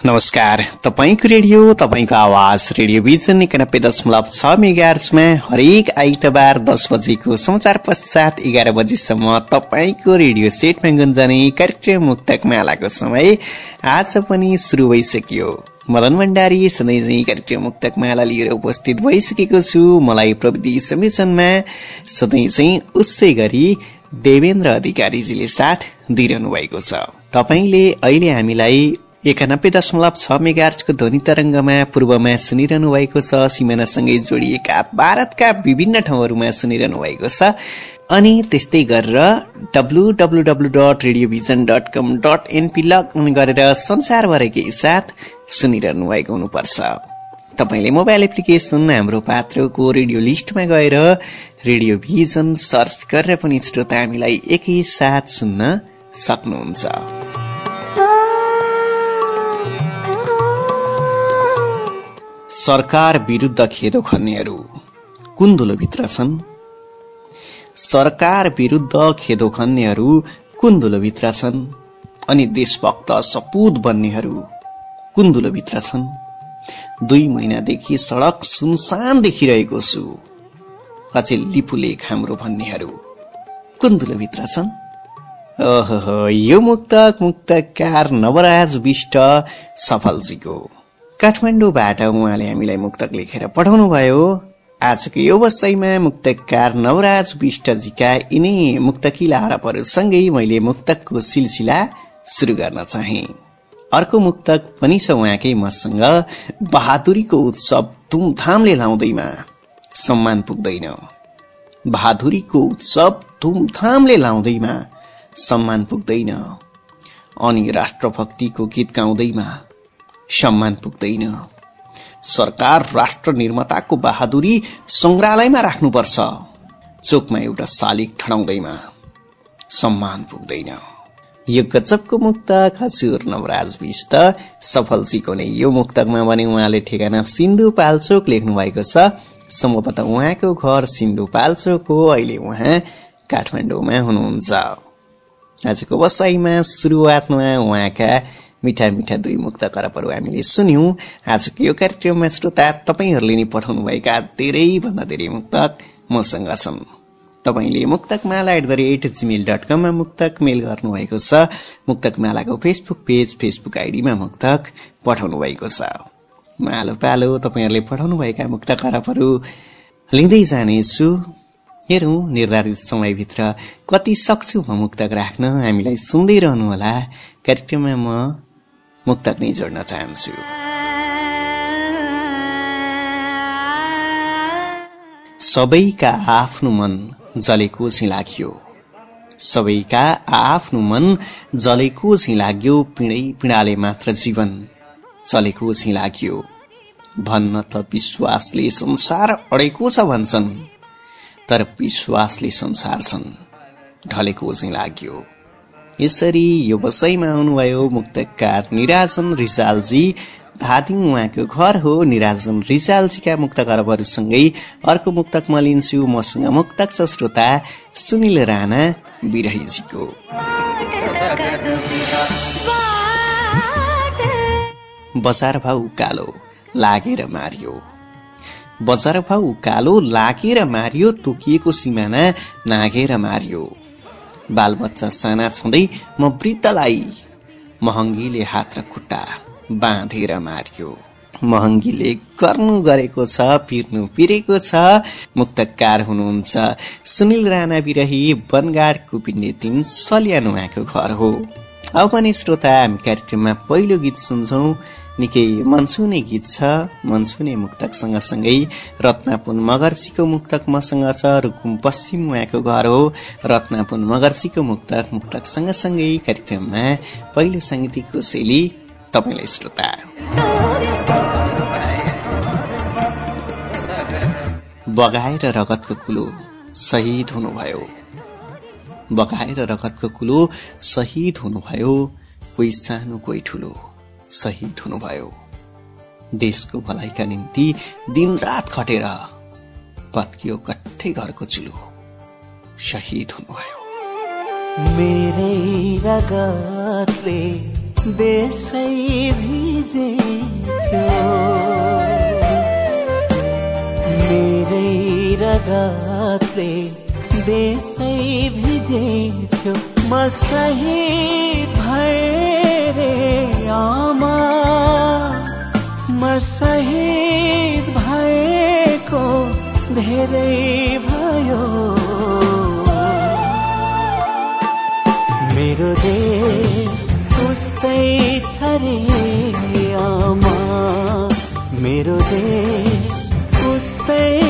नमस्कार। तपाईँको रेडियो तपाईँको आवाज रेडियो भिजन एकानब्बे दशमलव छ मेगार्समा हरेक आइतबार दस बजेको समाचार पश्चात एघार बजीसम्म तपाईँको रेडियो सेटमा गुन्जने कार्यक्रम मुक्तक मालाको समय आज पनि सुरु भइसक्यो। मदन भण्डारी सधैँ कार्यक्रम मुक्तक माला लिएर उपस्थित भइसकेको छु। मलाई प्रविधि समिशनमा सधैँ चाहिँ उसै गरी देवेन्द्र अधिकारीजीले साथ दिइरहनु भएको छ। तपाईँले अहिले हामीलाई एकानब्बे दशमलव छ मेगार्चको ध्वनि तरङ्गमा पूर्वमा सुनिरहनु भएको छ। सिमानासँगै जोडिएका भारतका विभिन्न ठाउँहरूमा सुनिरहनु भएको छ। अनि त्यस्तै गरेर W W W dot radio vision dot com dot NP login गरेर संसारभरिकै साथ सुनिरहनु भएको हुनुपर्छ। तपाईँले मोबाइल एप्लिकेसन हाम्रो पात्रको रेडियो लिस्टमा गएर रेडियो भिजन सर्च गरेर पनि श्रोता हामीलाई एकैसाथ सुन्न सक्नुहुन्छ। सरकार विरुद्ध खेदो खन्नेहरू कुन धुलोभित्र छन्? सरकार विरुद्ध खेदो खन्नेहरू कुन धुलोभित्र छन्? अनि देशभक्त सपुत बन्नेहरू कुन धुलोभित्र छन्? दुई महिनादेखि सडक सुनसान देखिरहेको छु। अझै लिपुलेख हाम्रो भन्नेहरू कुन धुलोभित्र छन्? ओहो यो मुक्तक मुक्तकार नवराज विष्ट सफलजीको काठमाडौँबाट उहाँले हामीलाई मुक्तक लेखेर पठाउनु भयो आजको यो वसाईमा मुक्तकार नवराज विष्टजीका यिनै मुक्तकिला हरपहरूसँगै मैले मुक्तकको सिलसिला सुरु गर्न चाहे। अर्को मुक्तक पनि छ उहाँकै मसँग। बहादुरीको उत्सव धुमधामले लाउँदैमा सम्मान पुग्दैन। बहादुरीको उत्सव धुमधामले लाउँदैमा सम्मान पुग्दैन। अनि राष्ट्रभक्तिको गीत गाउँदैमा सम्मान पुग्दैन। सरकार राष्ट्र निर्माताको बहादुरी संग्रहालयमा राख्नुपर्छ। चोकमा एउटा शालिग ठडाउँदैमा सम्मान पुग्दैन। यो गजबको मुक्तक हजुर नवराज विष्ट सफलजीको नै यो मुक्तकमा भने उहाँले ठेगाना सिन्धु पाल्चोक लेख्नु भएको छ। सम्भवतः उहाँको घर सिन्धु पाल्चोक हो। अहिले उहाँ काठमाडौँमा हुनुहुन्छ। आजको बसाइमा सुरुवातमा उहाँका मिठा मिठा दुई मुक्त करपहरू हामीले सुन्यौं। आजको यो कार्यक्रममा श्रोता तपाईँहरूले नि पठाउनुभएका धेरैभन्दा धेरै मुक्तक मसँग छन्। तपाईँले Muktak Mala at the rate gmail dot कममा मुक्तक मेल गर्नुभएको छ। मुक्तक मालाको फेसबुक पेज फेसबुक आइडीमा मुक्तक पठाउनु भएको छ। मालो पालो तपाईँहरूले पठाउनुभएका मुक्त करपहरू लिँदै जानेछु। हेरौँ निर्धारित समयभित्र कति सक्छु म मुक्तक राख्न? हामीलाई सुन्दै रहनुहोला। कार्यक्रममा म मुक्तक नै जोड्न चाहन्छु। सबैका आफ्नो मन जलेको झै लाग्यो सबैका आफ्नो मन जलेको झै लाग्यो पिँडै पिँडाले मात्र जीवन चलेको झै लाग्यो भन्न त विश्वासले संसार अडेको छ भन्छन् तर विश्वासले संसार छन् ढलेको झै लाग्यो यसरी यो बसैमा आउनुभयो मुक्तकार निराजन रिजालजी। धादिङ उहाँको घर हो निराजन रिजालजीका मुक्त अर्को मुक्तक म लिन्छु मसँग मुक्तक छ श्रोता सुनिल राणा बिरहीजीको। बजार भाउ कालो लागेर मारियो। बजार भाउ कालो लागेर मारियो तोकिएको सिमाना नागेर मारियो। बालबच्चा साना छँदै म वृद्धलाई महँगीले हात र खुट्टा बाँधेर मारियो। महँगीले गर्नु गरेको छ पिर्नु पिरेको छ मुक्तकार हुनुहुन्छ। सुनिल राणा बिरही बनगाड कुपिन्ने तिन सल्यानु उहाँको घर हो। अब पनि श्रोता हामी कार्यक्रममा पहिलो गीत सुन्छौं। निकै मनसुने गीत छ। मनसुने मुक्तक सँगसँगै रत्नापुन मगर्सीको मुक्तक मसँग छ। रुकुम पश्चिम उहाँको घर हो। रत्नापुन मगर्सीको मुक्तक मुक्तक सँगसँगै कार्यक्रममा पहिलो साङ्गीतिक कोसेली तपाईँलाई श्रोता। बगाएर रगतको कुलो शहीद हुनुभयो। बगाएर रगतको कुलो शहीद हुनुभयो। कोही सानो कोही ठुलो। शहीद हुनुभयो देशको भलाइका निम्ति दिनरात खटेर पत्कियो कट्ठै घरको चुलो। शहीद हुनुभयो मेरै रगतले देशै भिजेथ्यो। मेरै रगतले देशै भिजेथ्यो। म शहीद भए आमा म शहीद भएको धेरै भयो। मेरो देश उस्तै छ रे आमा मेरो देश उस्तै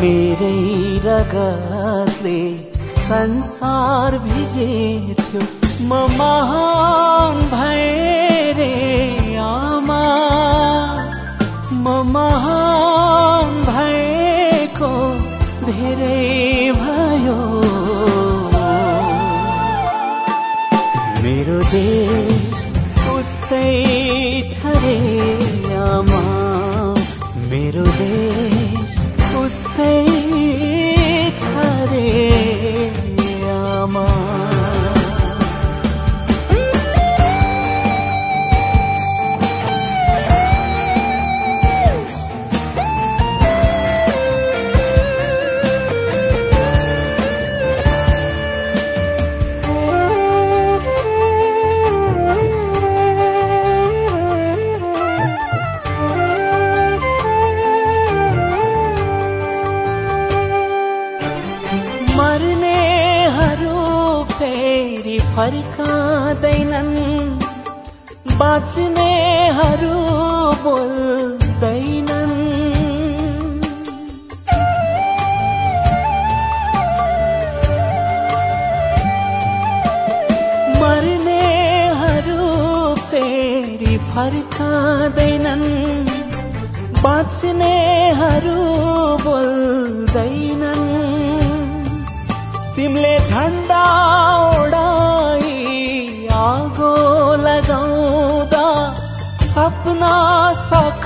मेरै रगतले संसार भिजेथ्यो म महान भए रे आमा। म महान भएको धेरै भयो। मेरो देश उस्तै छ रे आमा। मेरो देश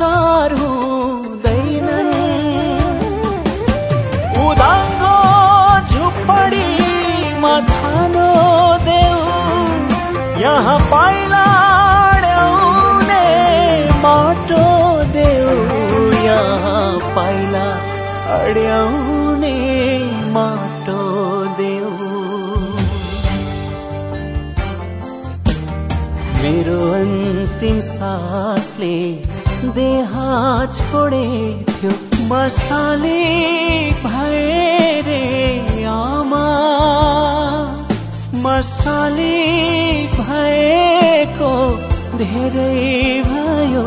साकार हुँदैनन् उदाङ्गो झुप्पडीमा छानो देऊ यहाँ पाइला अड्याउने माटो देऊ यहाँ पाइला अड्याउने माटो देऊ। मेरो अन्तिम सासले देहा छोडे थियो मसाले भए रे आमा? मसाले भएको धेरै भयो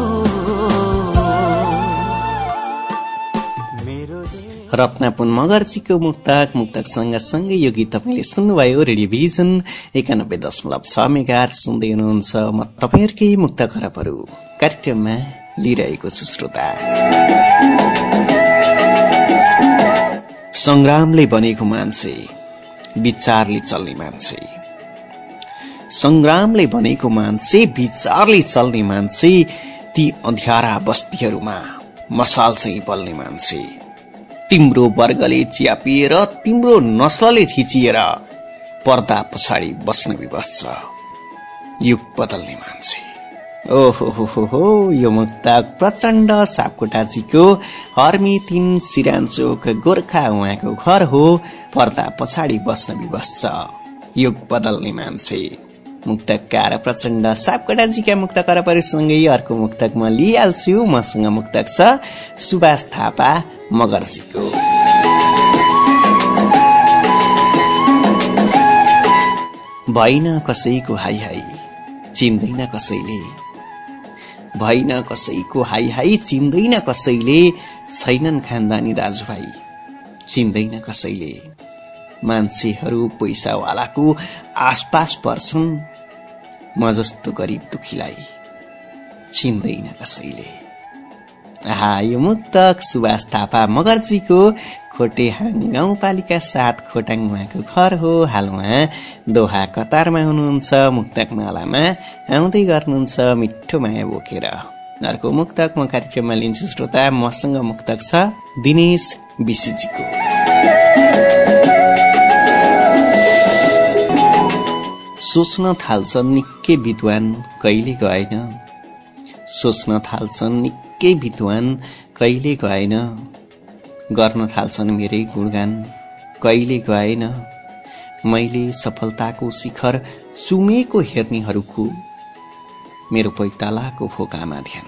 रत्नापुन मगर्जीको मुक्तक मुक्तक सँगसँगै यो गीत तपाईँले सुन्नुभयो रेडियोभिजन एकानब्बे दशमलव छ मेगा सुन्दै हुनुहुन्छ म तपाईँहरूकै मुक्त खरबहरू कार्यक्रममा लिइरहेको छु श्रोता। संग्रामले बनेको मान्छे विचारले चल्ने मान्छे। संग्रामले बनेको मान्छे विचारले चल्ने मान्छे ती अँध्यारा बस्तीहरूमा मसाल चाहिँ बल्ने मान्छे। तिम्रो वर्गले च्यापिएर तिम्रो नस्लले थिचिएर पर्दा पछाडि बस्न विवश छ। युग बदल्ने मान्छे। ओहो हो यो मुक्तक प्रचण्ड सापकोटाजीको हर्मी तिन सिरानचोक गोर्खा उहाँको घर हो पर्दा पछाडि बस्न विवश छ। युग बदल्ने मान्छे। मुक्तकार प्रचण्ड सापकोटाजीका मुक्तक परिसँगै अर्को मुक्तक म लिइहाल्छु। मसँग मुक्तक छ सुभाष थापा मगर्जीको। भइन कसैको हाई हाई। चिन्दैन कसैले। भइन कसैको हाई हाई चिन्दैन कसैले। छैनन् खानदानी दाजुभाइ चिन्दैन कसैले। मान्छेहरू पैसावालाको आसपास पर्छन्। म जस्तो गरिब दुखीलाई चिन्दैन कसैले। आहा यो मुक्तक सुभाष थापा मगर्जीको खोटेहाङ गाउँपालिका सात खोटाङ उहाँको घर हो। हाल उहाँ दोहा कतारमा हुनुहुन्छ मुक्तक मालामा आउँदै गर्नुहुन्छ मिठो माया बोकेर। अर्को मुक्तक म कार्यक्रममा लिन्छु श्रोता मसँग मुक्तक छ दिनेश विशीजीको सोच्न थाल्छन् निकै विद्वान कहिले गएन? सोच्न थाल्छन् निकै विद्वान कहिले गएन? गर्न थाल्छन् मेरै गुणगान। कहिले गएन? मैले सफलताको शिखर चुमेको हेर्नेहरूको मेरो पैतालाको फोकामा ध्यान।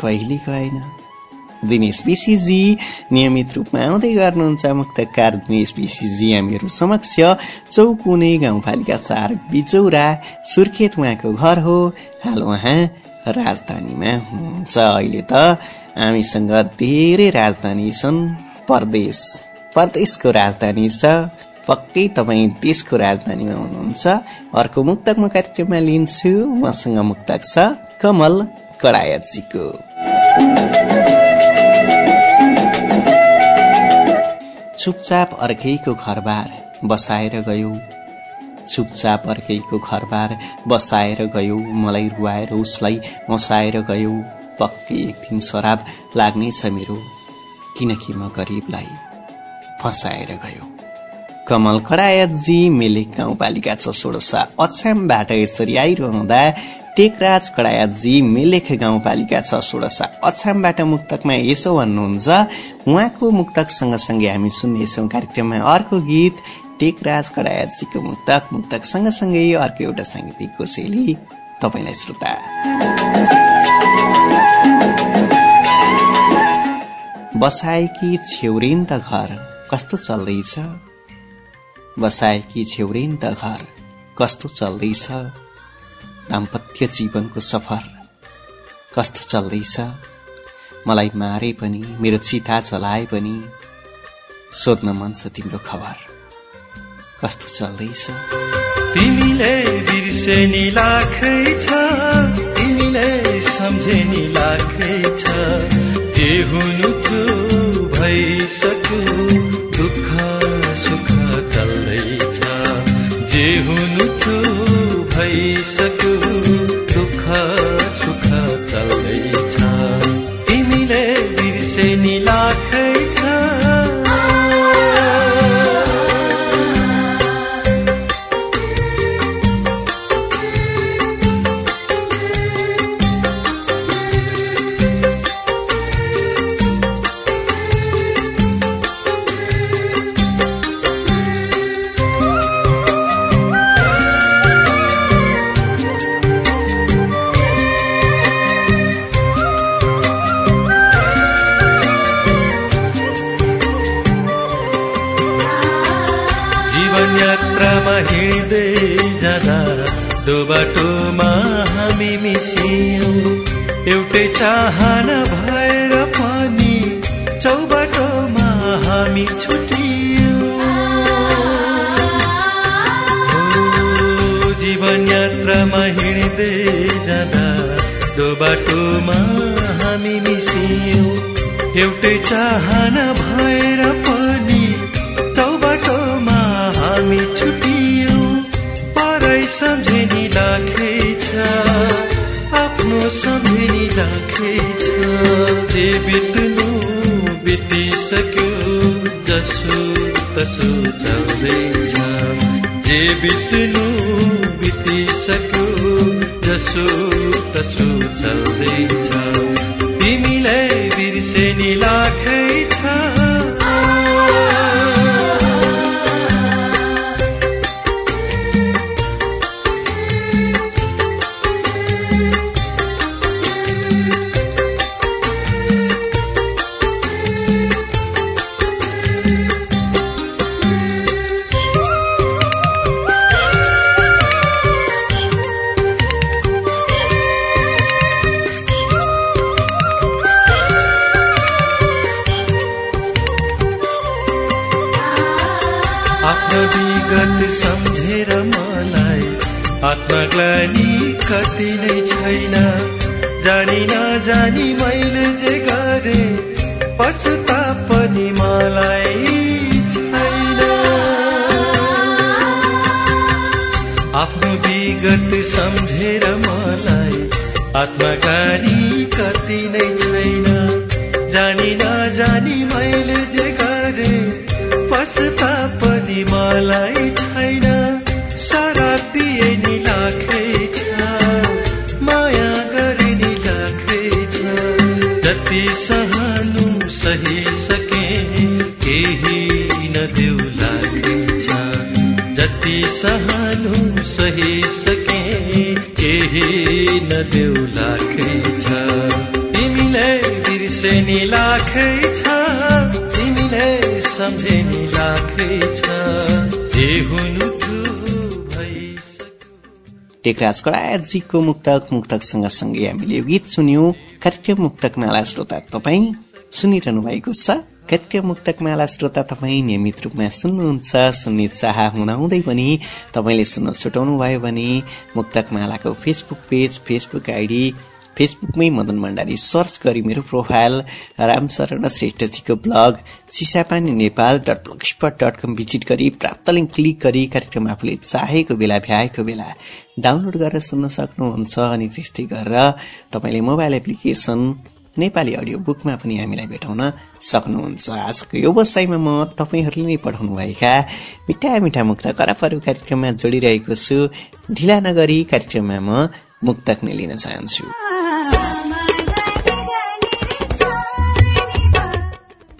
कहिले गएन? दिनेश पिसीजी नियमित रूपमा आउँदै गर्नुहुन्छ मुक्तकार। दिनेश पिसीजी हामीहरू समक्ष चौकुने गाउँपालिका चार बिचौरा। सुर्खेत उहाँको घर हो। हाल उहाँ राजधानीमा हुनुहुन्छ। अहिले त हामीसँग धेरै राजधानी छन्। परदेश। परदेशको राजधानी छ। पक्कै तपाईँ देशको राजधानीमा हुनुहुन्छ। अर्को मुक्तक म कार्यक्रममा लिन्छु। मसँग मुक्तक छ कमल कडायतजीको। चुपचाप अर्कैको घरबार बसाएर गयो। चुपचाप अर्कैको घरबार बसाएर गयो। मलाई रुवाएर उसलाई हँसाएर गयो। पक्कै एक दिन शराब लाग्नेछ मेरो। किनकि म गरिबलाई फसाएर गयो। कमल कडायतजी मेलेक गाउँपालिका छ सोडसा अछामबाट यसरी आइरहँदा टेकराज कडायतजी मेलेख गाउँपालिका छ सोडसा अछामबाट मुक्तकमा यसो भन्नुहुन्छ उहाँको मुक्तक सँगसँगै हामी सुन्नेछौँ कार्यक्रममा अर्को गीत। टेकराज कडायतजीको मुक्तक मुक्तक सँगसँगै अर्को एउटा साङ्गीतिक कोसेली। तपाईँलाई श्रोता। बसाएकी छेउरिन त घर कस्तो चल्दैछ? बसाएकी छेउरिन त घर कस्तो चल्दैछ? दाम्पत्य जीवनको सफर कस्तो चल्दैछ? मलाई मारे पनि मेरो चिता चलाए पनि सोध्न मन छ तिम्रो खबर कस्तो चल्दैछ? तिमीले बिर्सेनी लाखै छ तिमीले सम्झेनी लाखै छ। जे हुनु थियो भइसक्यो दुःख सुख चल्दैछ। जे हुनु थियो भइसक्यो दुःख हिँड्दै जाँदा दो बाटोमा हामी मिसियौँ। एउटै चाहना भएर पनि चौबाटोमा हामी छुटियौँ। जीवन यात्रामा हिँड्दै जाँदा दो बाटोमा हामी मिसियौँ। एउटै चाहना भएर राखेछ जे बित्नु बितिसक्यो जसो तसो चल्दैछ जे बित्नु बितिसक्यो जसो तसो चल्दैछ तिमीलाई बिर्सेनी लाखै छ आत्मग्लानी कति नै छैन। जानी नजानी मैले जे गरे पश्चाताप पनि मलाई छैन। आफ्नो विगत सम्झेर मलाई आत्मग्लानी कति नै छैन। जानी नजानी मैले जे गरे पश्चाताप पनि मलाई सहनु सही सके केही नदेऊ लाखै छ। तिमीलाई बिर्से नि लाखै छ तिमीलाई सम्झे नि लाखै छ। जे हुनु टेकराज कडाजीको मुक्तक मुक्तक सँगसँगै हामीले गीत सुन्यौं। कार्यक्रम मुक्तक माला श्रोता तपाईँ सुनिरहनु भएको छ। मुक्तक माला श्रोता तपाईँ नियमित रूपमा सुन्नुहुन्छ सुन्ने चाह हुनाहुँदै पनि तपाईँले सुन्न छुटाउनु भयो भने मुक्तक मालाको फेसबुक पेज फेसबुक आइडी फेसबुकमै मदन भण्डारी सर्च गरी मेरो profile Ramsharan श्रेष्ठजीको blog Chisapani Nepal dot blog spot dot com visit गरी प्राप्त लिङ्क क्लिक गरी कार्यक्रम आफूले चाहेको बेला भ्याएको बेला डाउनलोड गरेर सुन्न सक्नुहुन्छ अनि त्यस्तै गरेर तपाईँले मोबाइल एप्लिकेसन नेपाली अडियो बुकमा पनि हामीलाई भेटाउन सक्नुहुन्छ। आजको यो बसाइमा म तपाईँहरूले नै पठाउनुभएका मिठा मिठा मुक्त करापहरू कार्यक्रममा जोडिरहेको छु। ढिला नगरी कार्यक्रममा म मुक्तक नै लिन चाहन्छु।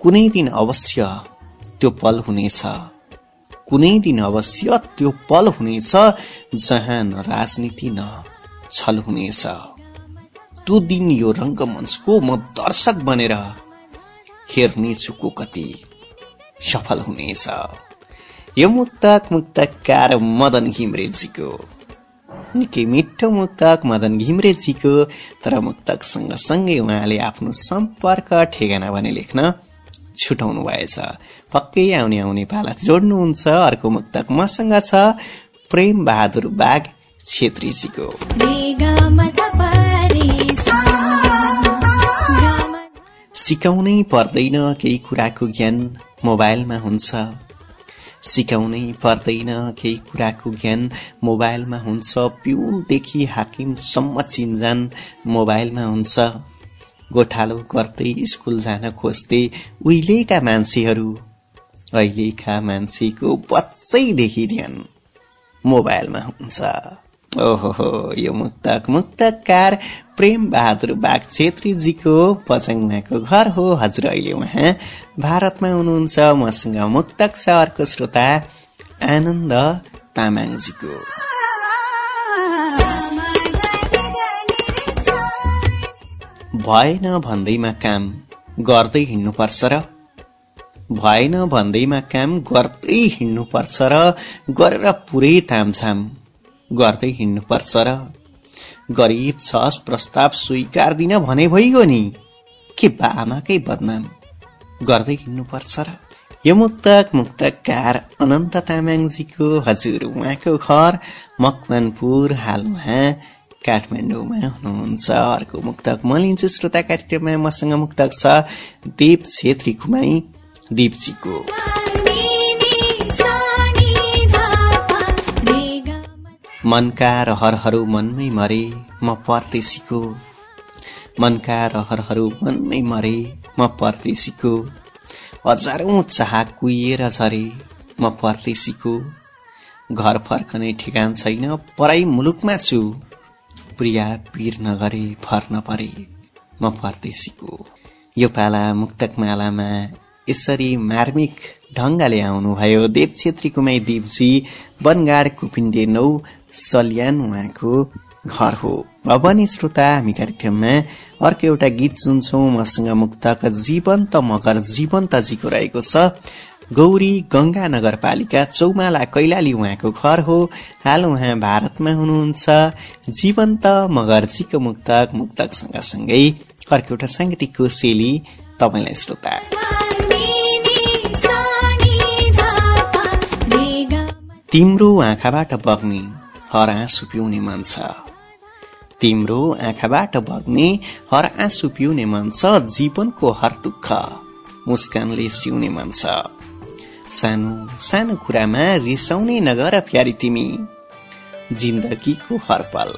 कुनै दिन अवश्य त्यो पल हुनेछ। कुनै दिन अवश्य त्यो पल हुनेछ जहाँ न राजनीति न छल हुनेछ। त्यो दिन यो रङ्गमञ्चको म दर्शक बनेर हेर्नेछु को कति सफल हुनेछ। यो मुक्तक मुक्तकार मदन घिमरेजीको। निकै मिठो मुक्तक मदन घिमरेजीको तर मुक्तक सँगसँगै उहाँले आफ्नो सम्पर्क ठेगाना भने लेख्न छुटाउनु भएछ। पक्कै आउने आउने पाला जोड्नुहुन्छ अर्को मुक्तक मसँग छ प्रेम बहादुर बाग छेत्रीजीको। सिकाउनै पर्दैन केही कुराको ज्ञान मोबाइलमा हुन्छ। सिकाउनै पर्दैन केही कुराको ज्ञान मोबाइलमा हुन्छ। पिउनदेखि हाकिमसम्म चिन्जान मोबाइलमा हुन्छ। गोठालो गर्दै स्कुल जान खोज्दै उहिलेका मान्छेहरू अहिलेका मान्छेको बच्चैदेखि ध्यान मोबाइलमा हुन्छ। ओहो यो मुक्तक मुक्तकार प्रेम बहादुर बाग छेत्रीजीको पचङमाको घर हो हजुर अहिले उहाँ। भारतमा हुनुहुन्छ मसँग मुक्तक छ अर्को श्रोता आनन्द तामाङजीको। भएन भन्दैमा काम गर्दै हिँड्नुपर्छ र। भएन भन्दैमा काम गर्दै हिँड्नुपर्छ र। गरेर पुरै तामझाम गर्दै हिँड्नुपर्छ र गरिब छस प्रस्ताव स्वीकार दिन भने भइगयो नि। के बामाकै बदनाम? गर्दै हिँड्नुपर्छ र यो मुक्तक मुक्तकार अनन्त तामाङजीको हजुर उहाँको घर मकवानपुर हाल उहाँ काठमाडौँमा हुनुहुन्छ। अर्को मुक्तक म लिन्छु श्रोता कार्यक्रममा मसँग मुक्तक छ देव छेत्री कुमाई दिपजीको। मनका रहरहरू मनमै मरे म परदेशीको। मनका रहरहरू मनमै मरे म परदेशीको। हजारौं चाह कुहिएर झरे म परदेशीको। घर फर्कने ठेगान छैन पराई मुलुकमा छु। प्रिया पिर नगरे फर्न परे म परदेशीको। यो पाला मुक्तक मालामा यसरी मार्मिक ढङ्गले आउनुभयो। देव छेत्री कुमाई देवजी बनगाड कुपिण्डे नौ सल्यान उहाँको घर हो। अब नि श्रोता हामी कार्यक्रममा अर्को एउटा गीत सुन्छौँ। मसँग मुक्तक जीवन्त मगर जीवन्तजीको रहेको छ गौरी गंगा नगरपालिका चौमाला कैलाली उहाँको घर हो। हाल उहाँ भारतमा हुनुहुन्छ। जीवन्त मगरजीको मुक्तक मुक्तक सँगसँगै अर्को एउटा साङ्गीतिक कोसेली तपाईँलाई श्रोता। तिम्रो आँखाबाट बग्ने हर आँसु पिउने मन छ। तिम्रो आँखाबाट बग्ने हर आँसु पिउने मन छ जीवनको हर दुःख मुस्कानले सिउने मन छ। सानो सानो कुरामा रिसाउने नगर प्यारी तिमी जिन्दगीको हर पल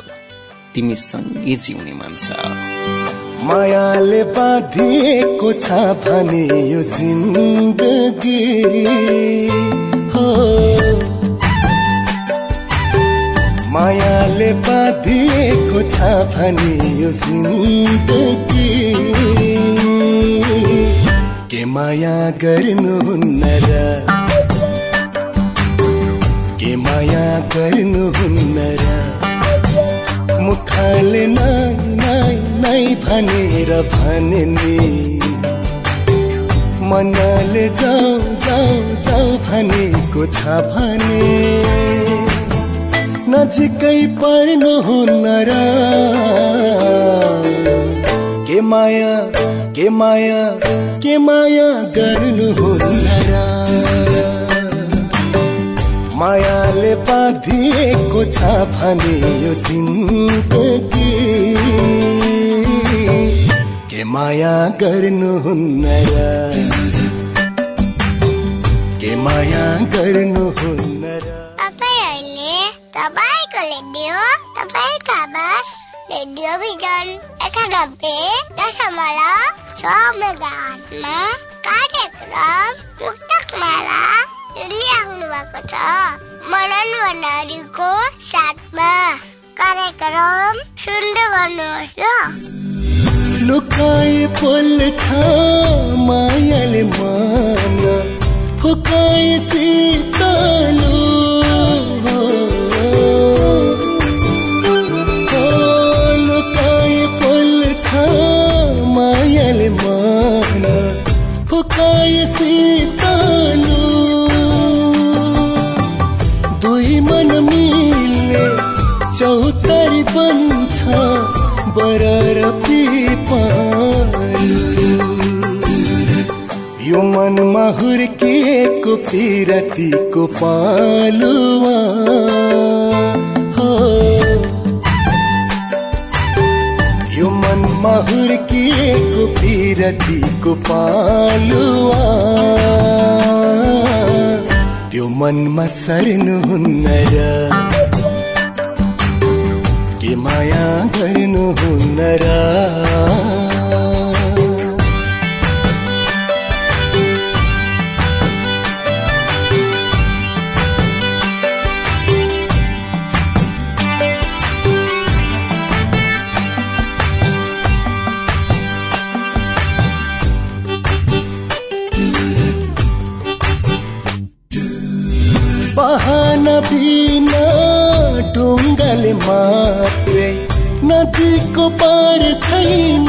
तिमी सँगै जिउने मन छ। मायाले बाँधिएको छ भने यो जिन्दगी मायाले बाँधिएको छ भने यो जिन्दगी। के माया गर्नुहुन्न र? के माया गर्नुहुन्न र? मुखले नाइ नाइ नाइ भनेर भने नि मनले जाऊ जाऊ जाऊ भनेको छ भने नजिकै पर्नुहुन्न र के माया के माया के माया गर्नुहुन्न र मायाले बाँधिएको छ भने यो जिन्दगी के माया गर्नुहुन्न र माया गर्नुहुन्न तपाईँहरूले तपाईँको रेडियो तपाईँको आवाज रेडियो भिजन एकानब्बे दशमलव छ मेगाहर्जमा कार्यक्रम मुक्तकमाला सुनिराख्नु भएको छ। मनन भण्डारीको साथमा कार्यक्रम सुन्दै गर्नुहोस् ल लुकाए बोल्छ मायाले मन। लुकाए पिरतीको पालुवा। हो। यो मनमा हुर्किएको पिरतीको पालुवा। त्यो मनमा सर्नुहुन्न र के माया गर्नुहुन्न र बहाना बिना ढुङ्गाले मात्रै नदीको पार छैन।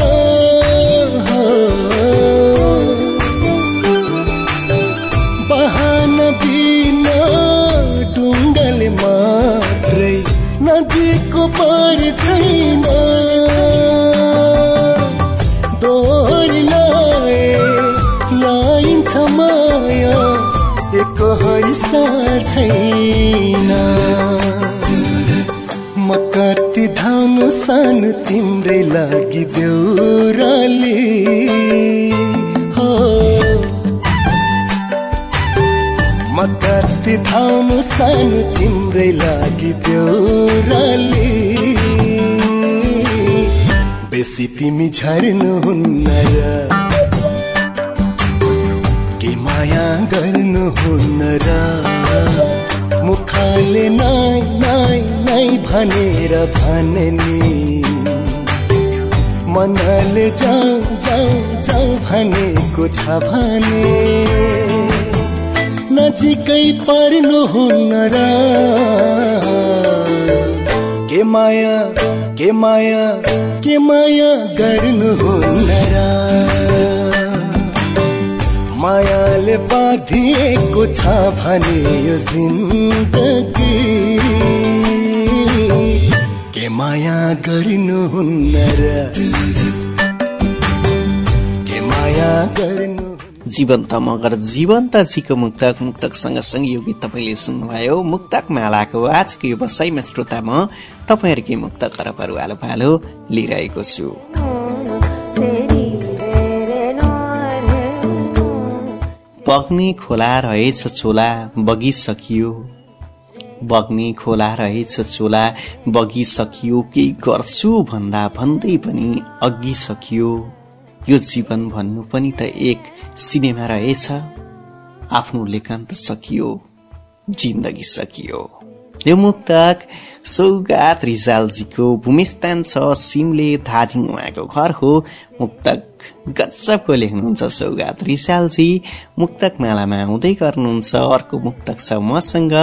लागि देउराली। हो। म कति सानो तिम्रै लागि देउराली। बेसी तिमी झर्नुहुन्न र। के माया गर्नुहुन्न र? मुखले नाइ नाइ नाइ भनेर भन्ने मनले जाऊ जाऊ जाऊ भनेको छ भने। नजिकै पर्नुहुन्न र। के माया के माया के माया गर्नुहुन्न र? मायाले बाँधिएको छ भने यो जिन्दगी। माया गर्नुहुन्न र के माया गर्नु जीवन्त मगर जीवन्त जीको मुक्तक मुक्तक सँगसँगै यो गीत तपाईँले सुन्नुभयो। मुक्तक मालाको आजको यो बसाइमा श्रोता म तपाईँहरूकै मुक्त करपहरू आलो पालो लिइरहेको छु। बग्ने खोला रहेछ चोला बगिसकियो। बग्ने खोला रहेछ चोला बगिसकियो केही गर्छु भन्दा भन्दै पनि अघि सकियो यो जीवन भन्नु पनि त एक सिनेमा रहेछ। आफ्नो लेखन त सकियो जिन्दगी सकियो। यो मुक्तक सौगात रिजालजीको भूमिस्थान छ सिमले धादिङ उहाँको घर हो। मुक्तक गजबको लेख्नुहुन्छ सौगात। रिजालजी मुक्तक मालामा आउँदै गर्नुहुन्छ अर्को मुक्तक छ मसँग।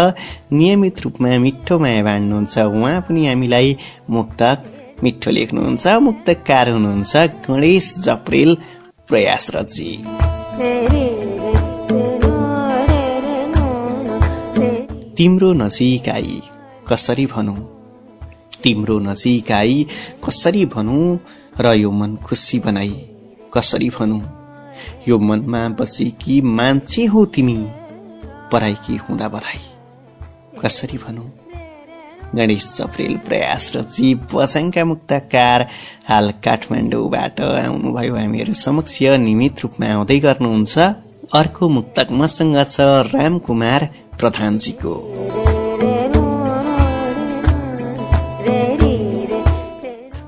नियमित रूपमा मिठो माया बाँड्नुहुन्छ उहाँ पनि हामीलाई मुक्तक मिठो लेख्नुहुन्छ। मुक्तकार हुनुहुन्छ गणेश जप्रेल प्रयासरजी। तिम्रो नजिक कसरी भनौँ? तिम्रो नजिक कसरी भनौँ? र यो मन खुसी बनाई। कसरी भनौँ? यो मनमा बसेकी मान्छे हो तिमी? पराइकी हुँदा बधाई कसरी भनौँ? गणेश चप्रेल प्रयास र जीव बसाङका मुक्तकार हाल काठमाडौँबाट आउनुभयो। हामीहरू समक्ष नियमित रूपमा आउँदै गर्नुहुन्छ। अर्को मुक्तक मसँग छ रामकुमार प्रधानजीको।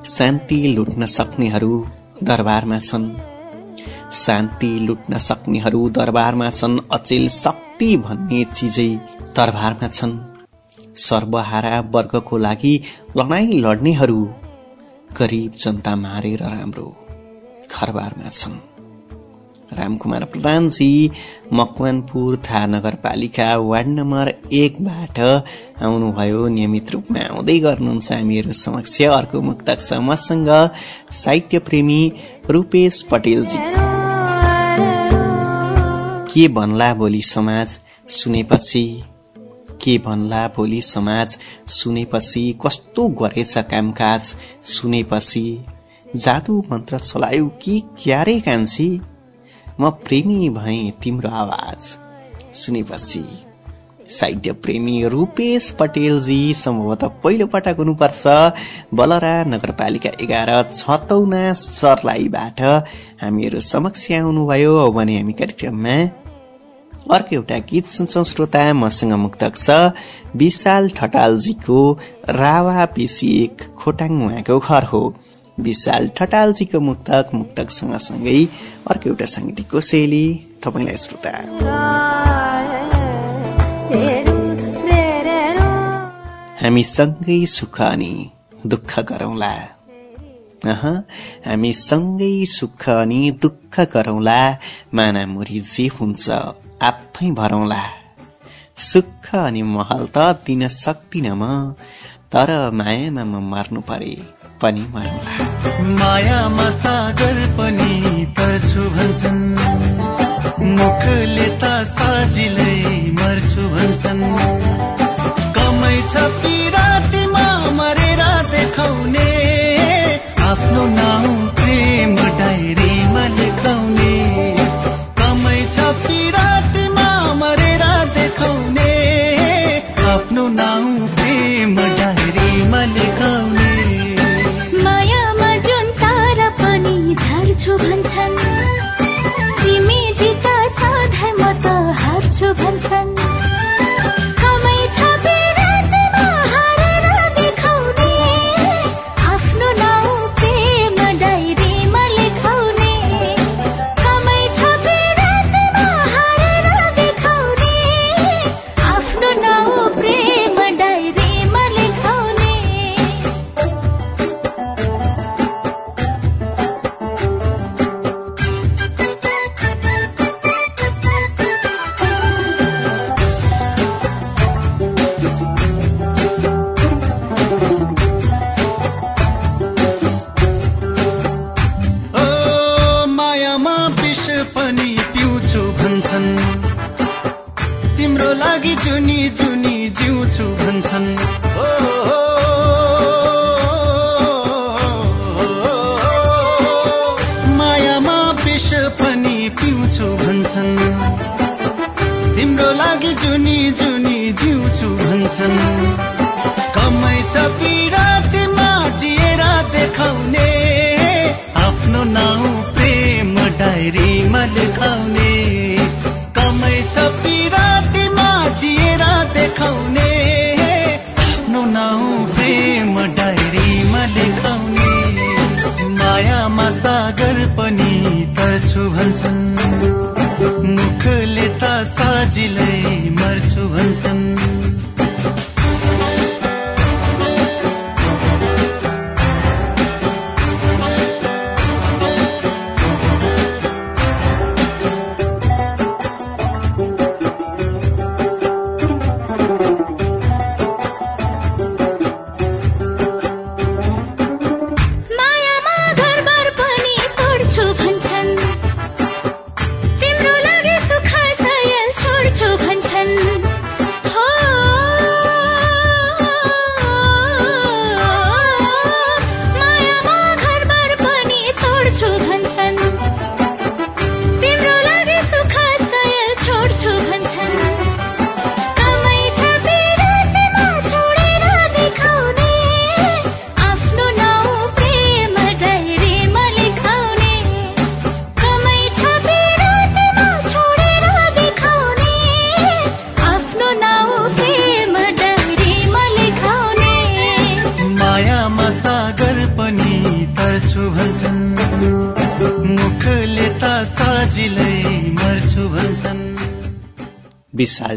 शान्ति लुट्न सक्नेहरू दरबारमा छन्। शान्ति लुट्न सक्नेहरू दरबारमा छन् अचेल शक्ति भन्ने चिजै दरबारमा छन्। सर्वहारा वर्गको लागि लडाईँ लड्नेहरू गरिब जनता मारेर राम्रो घरबारमा छन्। रामकुमार प्रधानजी मकवानपुर थाहा नगरपालिका वार्ड नम्बर एकबाट आउनुभयो। नियमित रूपमा आउँदै गर्नुहुन्छ हामीहरू समक्ष। अर्को मुक्तक छ मसँग साहित्य प्रेमी रूपेश पटेलजी। के भन्ला भोलि समाज? सुनेपछि। के भन्ला भोलि समाज? सुनेपछि कस्तो गरेछ कामकाज? सुनेपछि। जादु मन्त्र चलायो कि क्यारे कान्छी? म प्रेमी भएँ तिम्रो आवाज। सुनेपछि साहित्य प्रेमी रूपेश पटेलजी सम्भवतः पहिलो पटक हुनुपर्छ। बलरा नगरपालिका एघार छतौना सर्लाईबाट हामीहरू समक्ष आउनुभयो भने हामी कार्यक्रममा अर्को एउटा गीत सुन्छौँ। श्रोता मसँग मुक्तक छ विशाल ठटालजीको रावा पिसिएक खोटाङ उहाँको घर हो। विशाल ठटालजीको मुक्तक मुक्तक सँगसँगै अर्को एउटा साङ्गीतिक कोसेली तपाईँलाई श्रोता। हामी सँगै सुख अनि दुःख गरौँला। हामी सँगै सुख अनि दुःख गरौँला मानामुरी जे हुन्छ आफै भरौँला। सुख अनि महल त दिन सक्दिन म तर मायामा म मर्नु परे पनि मरौँला मायामा सागर पनि तर्छु भन्छन्। मुखले त साजिलै मर्छु भन्छन्। कमै छ पिरातीमा मरेर देखाउने। आफ्नो नाउँ प्रेम डायरीमा लेखाउने। कमै छ पिरातीमा मरेर देखाउने। पिउँछु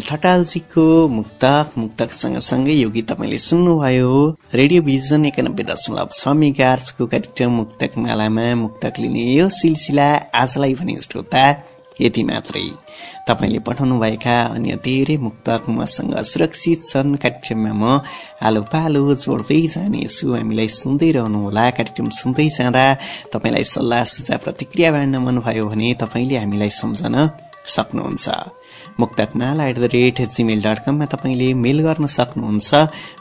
ठटालजीको मुक्तक मुक्तक सँगसँगै यो गीत तपाईँले सुन्नुभयो रेडियो भिजन एकानब्बे दशमलव छ मेगार्सको कार्यक्रम मुक्तक मालामा मुक्तक लिने यो सिलसिला आजलाई भने श्रोता यति मात्रै तपाईँले पठाउनुभएका अन्य धेरै मुक्तक मसँग सुरक्षित छन् कार्यक्रममा म आलो पालो जोड्दै जानेछु हामीलाई सुन्दै रहनुहोला कार्यक्रम सुन्दै जाँदा तपाईँलाई सल्लाह सुझाव प्रतिक्रिया बाँड्न मनभयो भने तपाईँले हामीलाई सम्झन सक्नुहुन्छ Muktakmala at the rate gmail dot कममा तपाईँले मेल गर्न सक्नुहुन्छ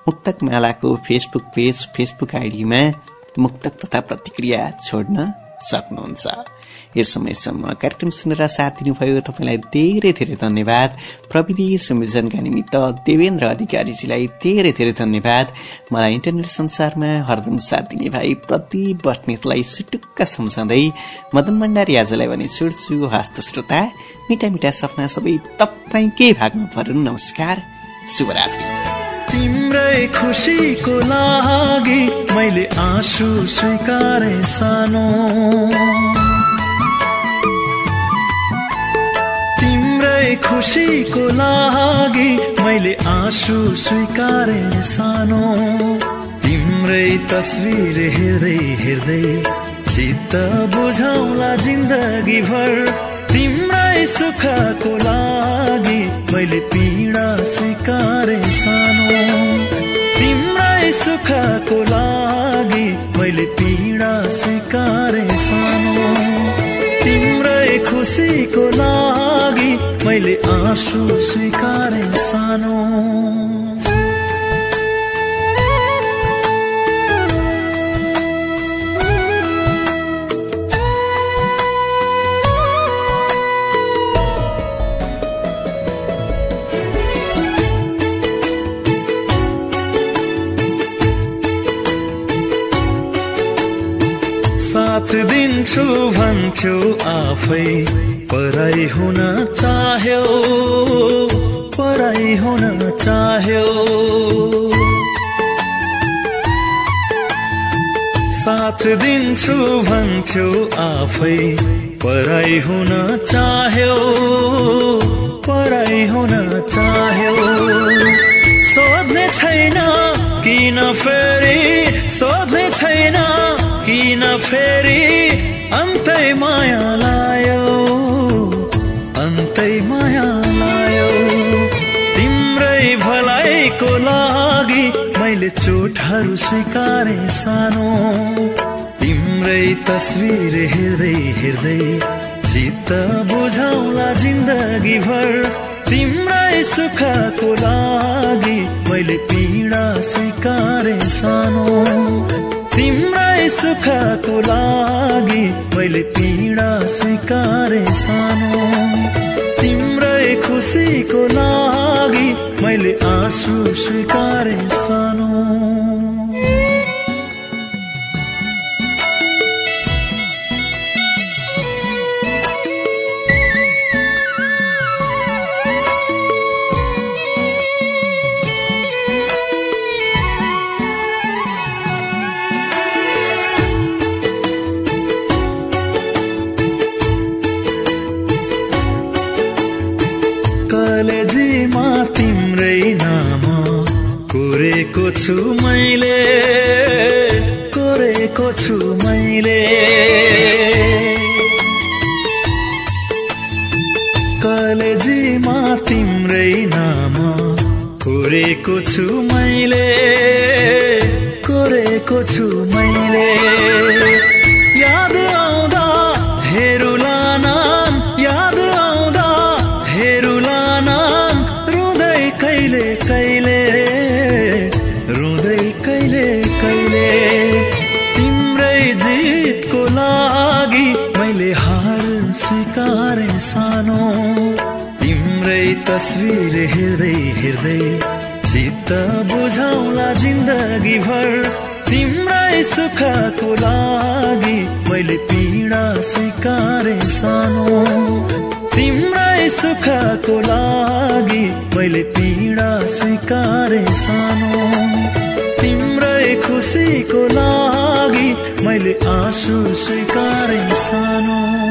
मुक्तकमालाको फेसबुक पेज फेसबुक आइडीमा मुक्तक तथा प्रतिक्रिया छोड्न सक्नुहुन्छ। यस समयसम्म कार्यक्रम सुनेर साथ दिनुभयो। तपाईँलाई धेरै धेरै धन्यवाद। प्रविधि संयोजनका निमित्त देवेन्द्र अधिकारीजीलाई धेरै धेरै धन्यवाद। मलाई इन्टरनेट संसारमा हरदम साथ दिने भाइ प्रति बस्नेतलाई सुटुक्क सम्झाउँदै मदन भण्डारी आजलाई भने छुट्छु हस्त श्रोता मिठा मिठा सपना सबै तपाईँकै भागमा परुन् नमस्कार शुभरात्रि। तिम्रै खुसीको लागि मैले आँसु स्वीकारे सानो। तिम्रै खुसीको लागि मैले आँसु स्वीकारे सानो। तिम्रै तस्विर हेर्दै हेर्दै चित्त बुझाउला जिन्दगी भर तिम्रै सुखको लागि मैले पीडा स्वीकारे सानो। तिम्रै सुखको लागि मैले पीडा स्वीकारे सानो। तिम्रै खुसीको लागि मैले आँसु स्वीकारे सानो। साथ दिन्छु भन्थ्यो आफै। पराई हुन चाह्यो पराई हुन चाह्यो। साथ दिन्छु भन्थ्यो आफै। पराई हुन चाह्यो पराई हुन चाह्यो। सोध्ने छैन किन फेरि सोध्ने छैन फेरि अन्तै माया लायो अन्तै माया लायो। तिम्रै भलाइको लागि मैले चोटहरू स्वीकारे सानो। तिम्रै तस्विर हेर्दै हेर्दै चित्त बुझाउला जिन्दगी भर तिम्रै सुखको लागि मैले पीडा स्वीकारे सानो। तिम्रै सुखको लागि मैले पीडा स्वीकारे सानो। तिम्रै खुसीको लागि मैले आँसु स्वीकारे सानो। कलेजीमा तिम्रै नाम कोरेको छु मैले कोरेको छु मैले। कलेजीमा तिम्रै नाम कोरेको छु मैले। तस्विर हेर्दै हेर्दै चित्त बुझाउला जिन्दगी भर तिम्रै सुखको लागि मैले पीडा स्वीकारे सानो। तिम्रै सुखको लागि मैले पीडा स्वीकारे सानो। तिम्रै खुसीको लागि मैले आँसु स्वीकारे सानो।